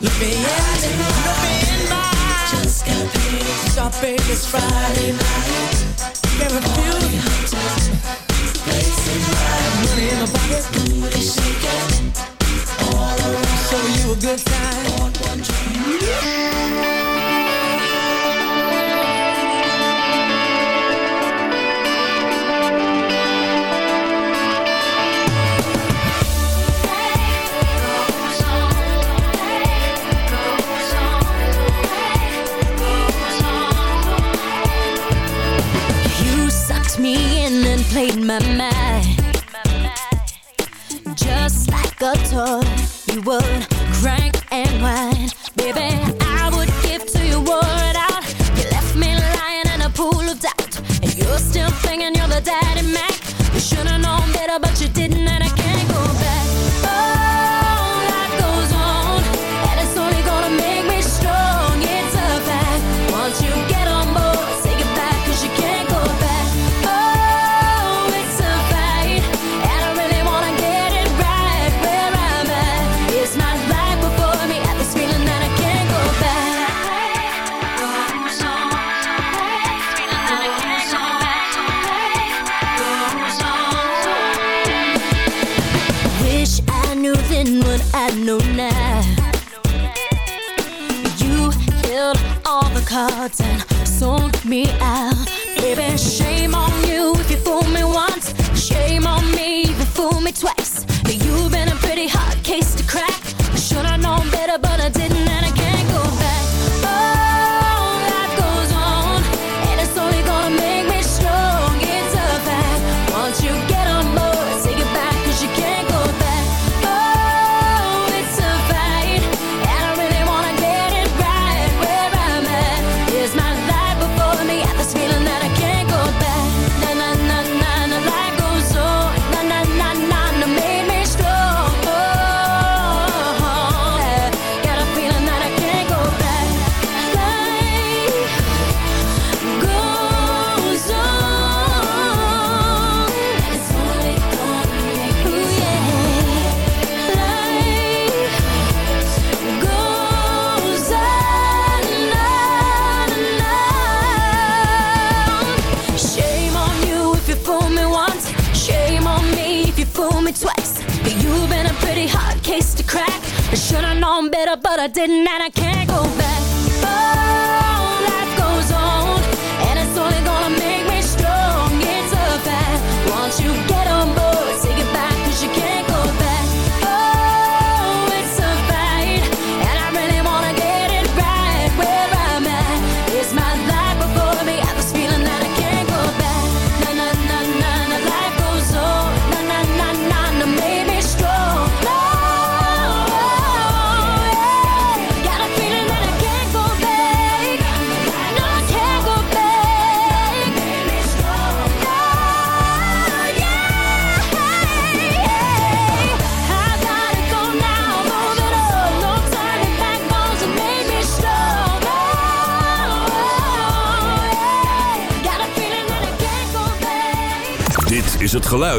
Let me in, look me in. Just got paid. Friday night. There are few places. Money in my pocket, booty shaking. All around. Show you a good time. mind. Just like a toy You would crank and whine. Baby, I would give to you what out You left me lying in a pool of doubt. And you're still thinking you're the daddy Mac. You should've known better but you didn't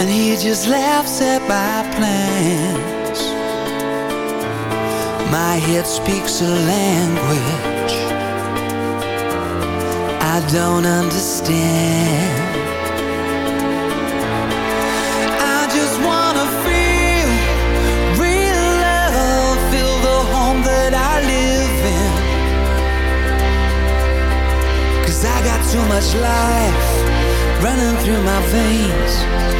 And he just laughs at my plans. My head speaks a language I don't understand. I just wanna feel real love Feel the home that I live I got too much life running through my veins.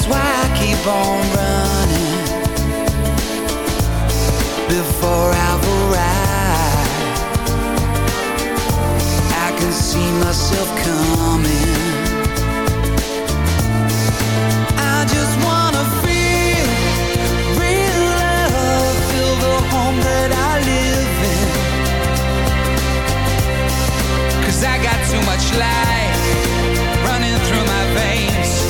That's why I keep on running. Before I've I can see myself coming. I just wanna feel real love Feel the home that I live in. Cause I got too much life Running through my veins.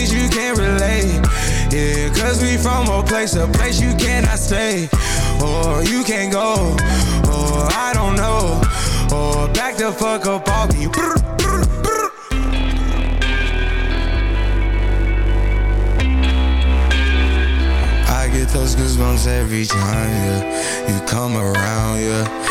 Yeah, cause we from a place, a place you cannot stay. Or you can't go, or I don't know. Or back the fuck up off me. I get those goosebumps every time, yeah. You come around, yeah.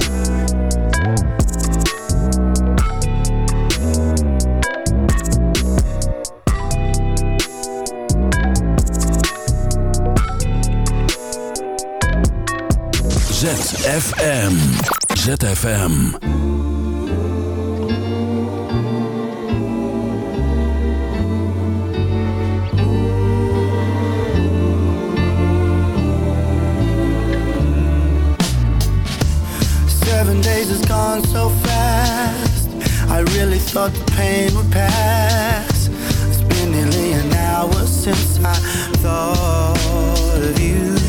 ZFM. ZFM. Seven days has gone so fast. I really thought the pain would pass. It's been nearly an hour since I thought of you.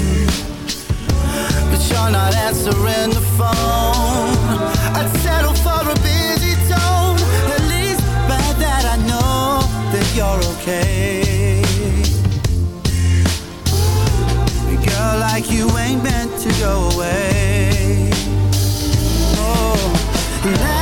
You're not answering the phone. I'd settle for a busy tone. At least that I know that you're okay. Girl like you ain't meant to go away. Oh,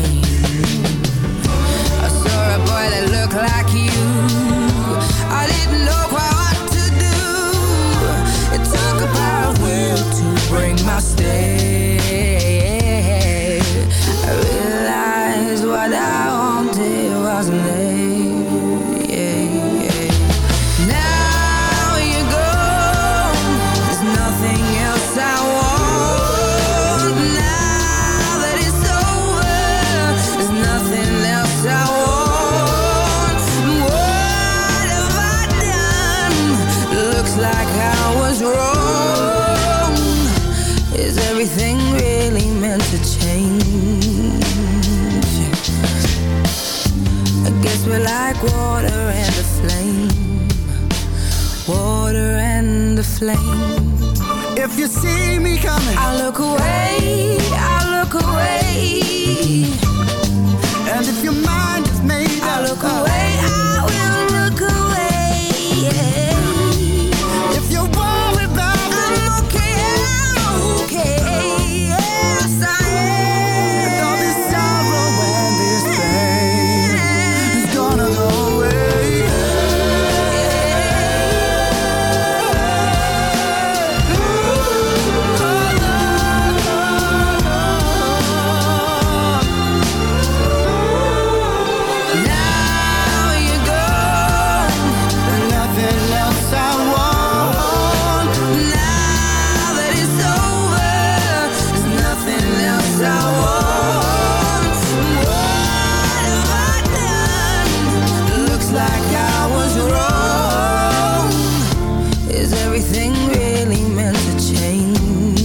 Everything really meant to change?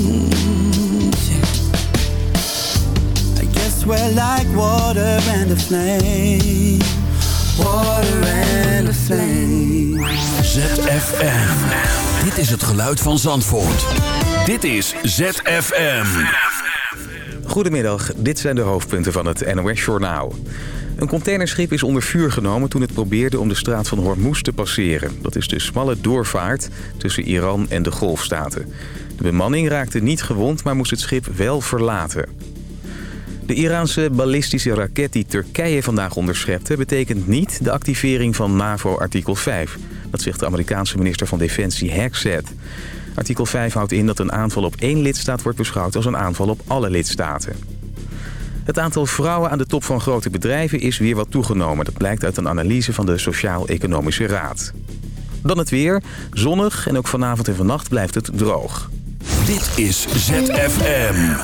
I guess we're like water and a flame. Water and a flame. ZFM. Dit is het geluid van Zandvoort. Dit is ZFM. Goedemiddag, dit zijn de hoofdpunten van het NOS-journaal. Een containerschip is onder vuur genomen toen het probeerde om de straat van Hormuz te passeren. Dat is de smalle doorvaart tussen Iran en de Golfstaten. De bemanning raakte niet gewond, maar moest het schip wel verlaten. De Iraanse ballistische raket die Turkije vandaag onderschepte... betekent niet de activering van NAVO-artikel 5. Dat zegt de Amerikaanse minister van Defensie Hexet. Artikel 5 houdt in dat een aanval op één lidstaat wordt beschouwd... als een aanval op alle lidstaten. Het aantal vrouwen aan de top van grote bedrijven is weer wat toegenomen. Dat blijkt uit een analyse van de Sociaal-Economische Raad. Dan het weer. Zonnig en ook vanavond en vannacht blijft het droog. Dit is ZFM.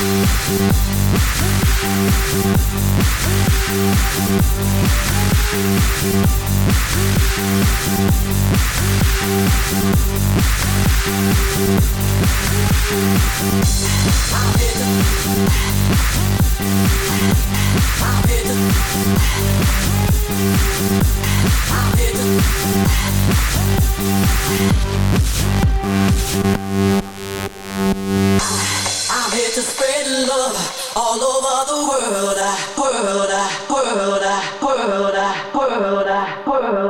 Yeah. world, world, world, world, world.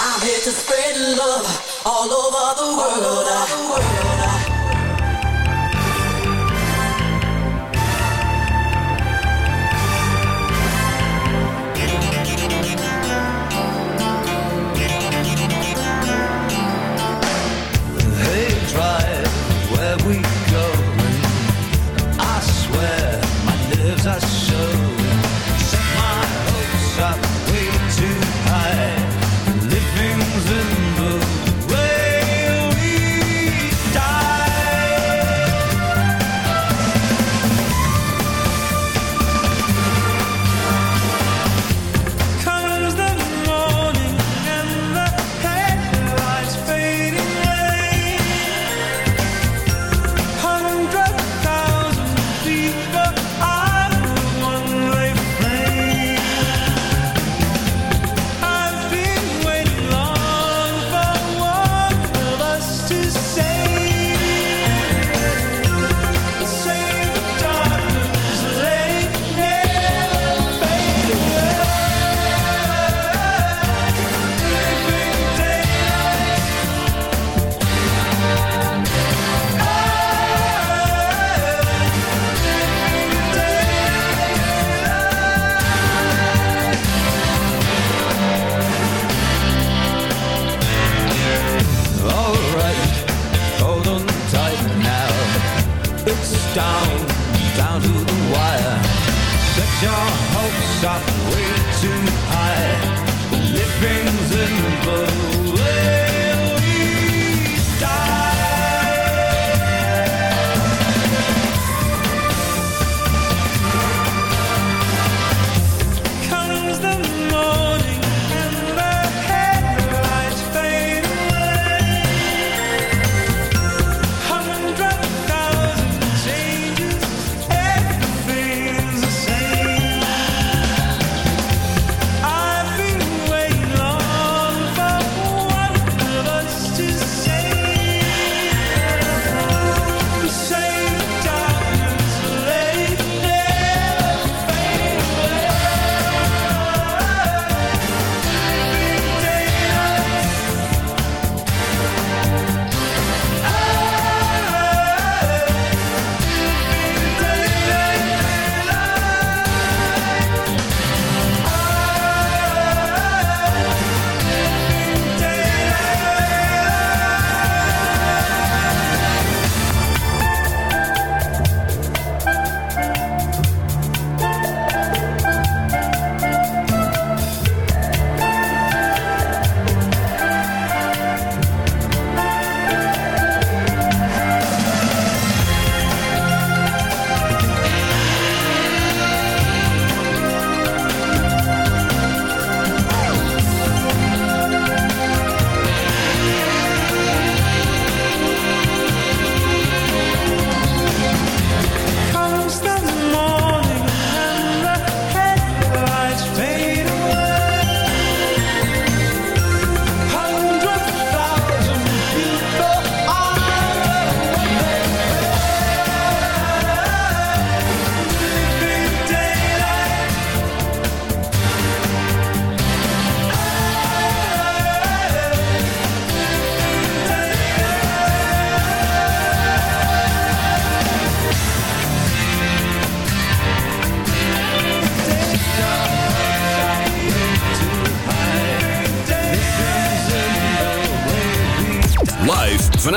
I'm here to spread love all over the world. All over the world. I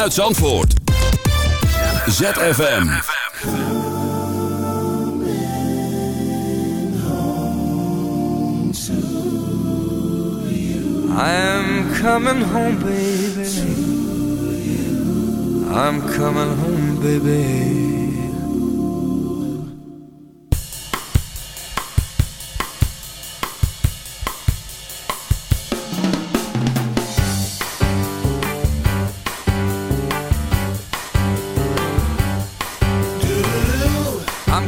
vanuit Zandvoort. ZFM. I'm coming home, baby. I'm coming home, baby.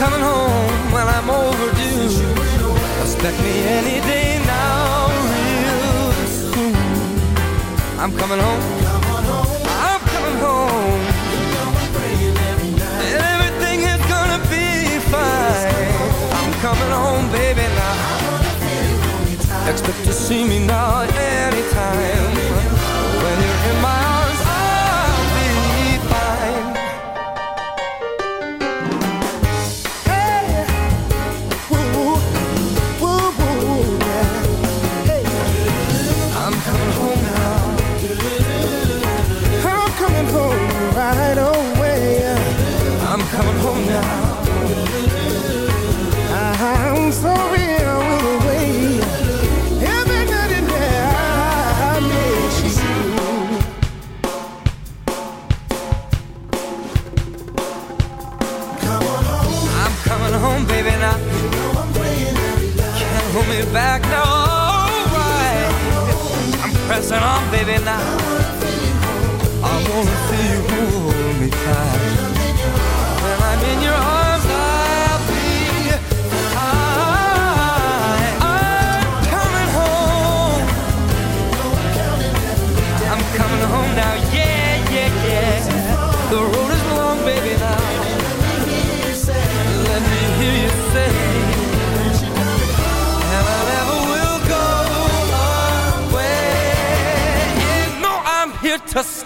Coming home I'm overdue. Expect me any day now, real soon. I'm coming home. I'm coming home. And everything is gonna be fine. I'm coming home, baby, now. Expect to see me now anytime.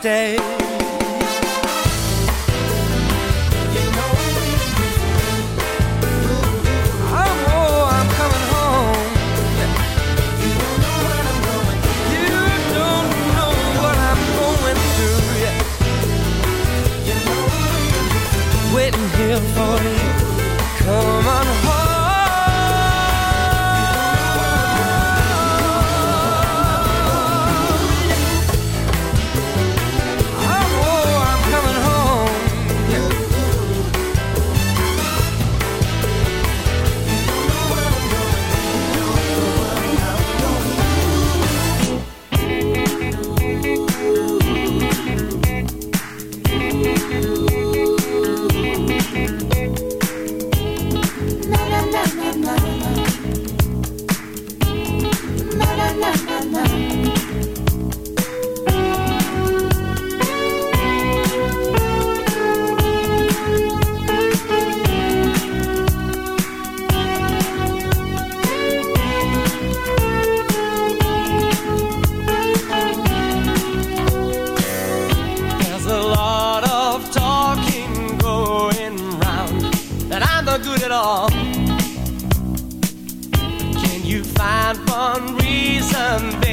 day.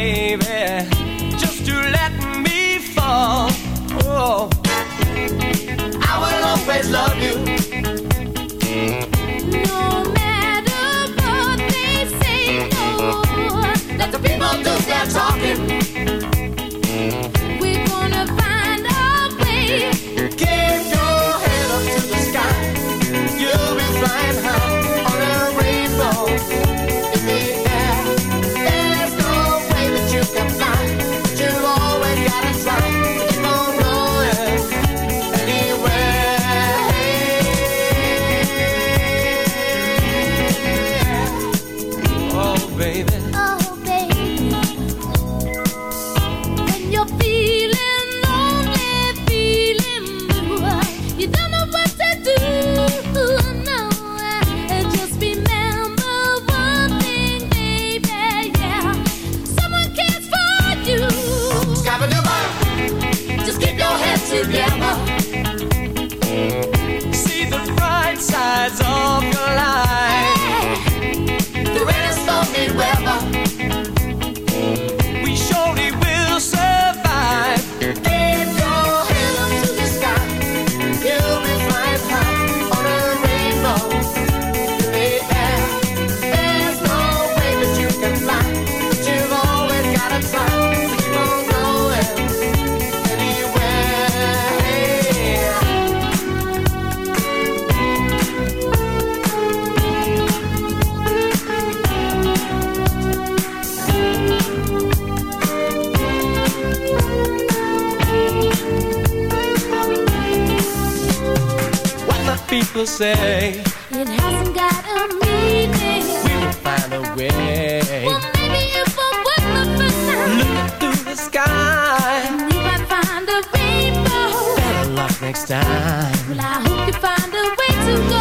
baby. people say. It hasn't got a meaning. We will find a way. Well, maybe if I work the first time. Looking through the sky. We might find a rainbow. Better luck next time. Well, I hope you find a way to go.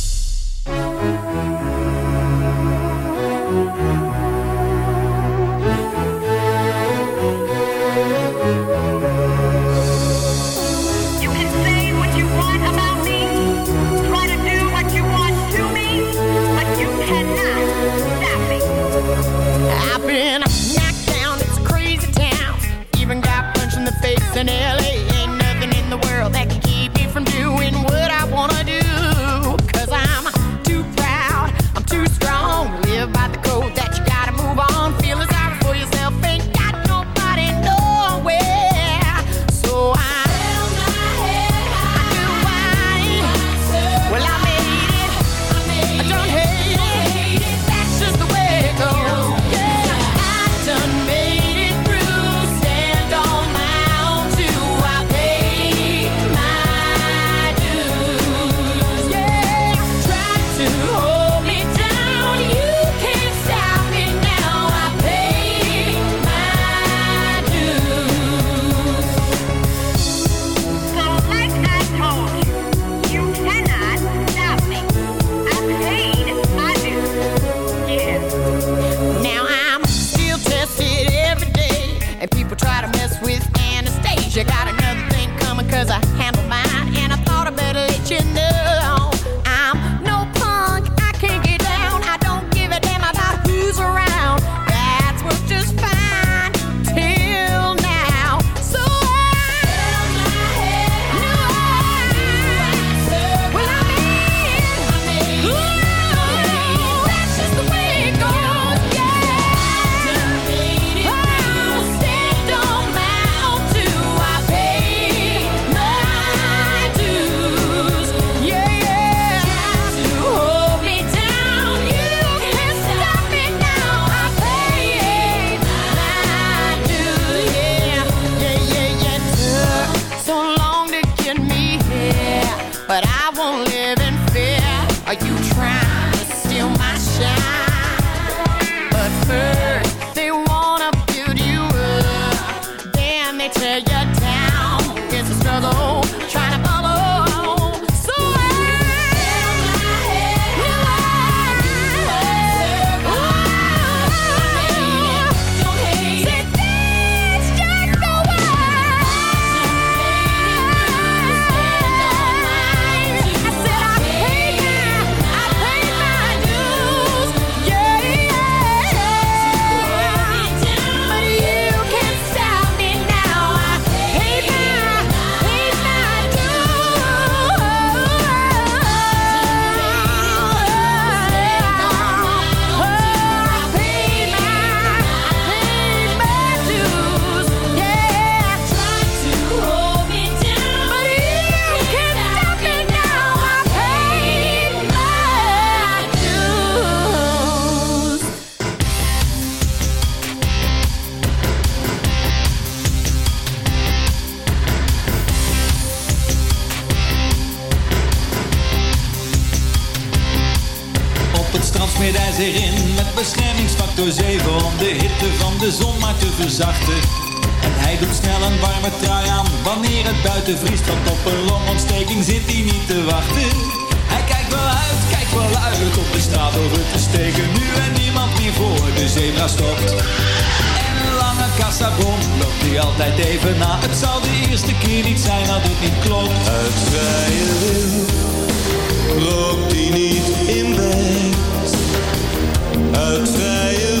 altijd even na. Het zal de eerste keer niet zijn dat het niet klopt. uit vrije wil loopt die niet in bed. Het vrije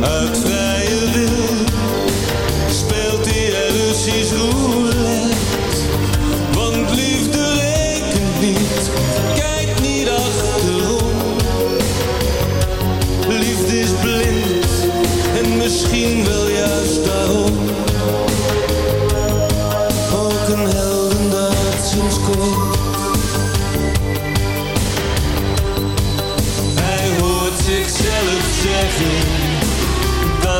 Uit vrije wil speelt hij er Russisch roulette.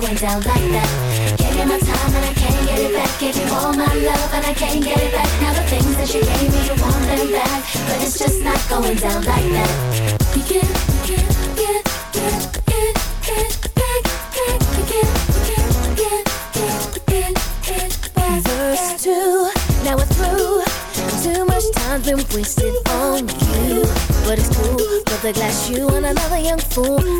Going down like that. Give you my time and I can't get it back. Give you all my love and I can't get it back. Now the things that you gave me, you want them back. But it's just not going down like that. You get, you get, back, you you get, get, get, back. Verse two, now we're through. Too much time's been wasted on you. But it's cool, put the glass you and another young fool.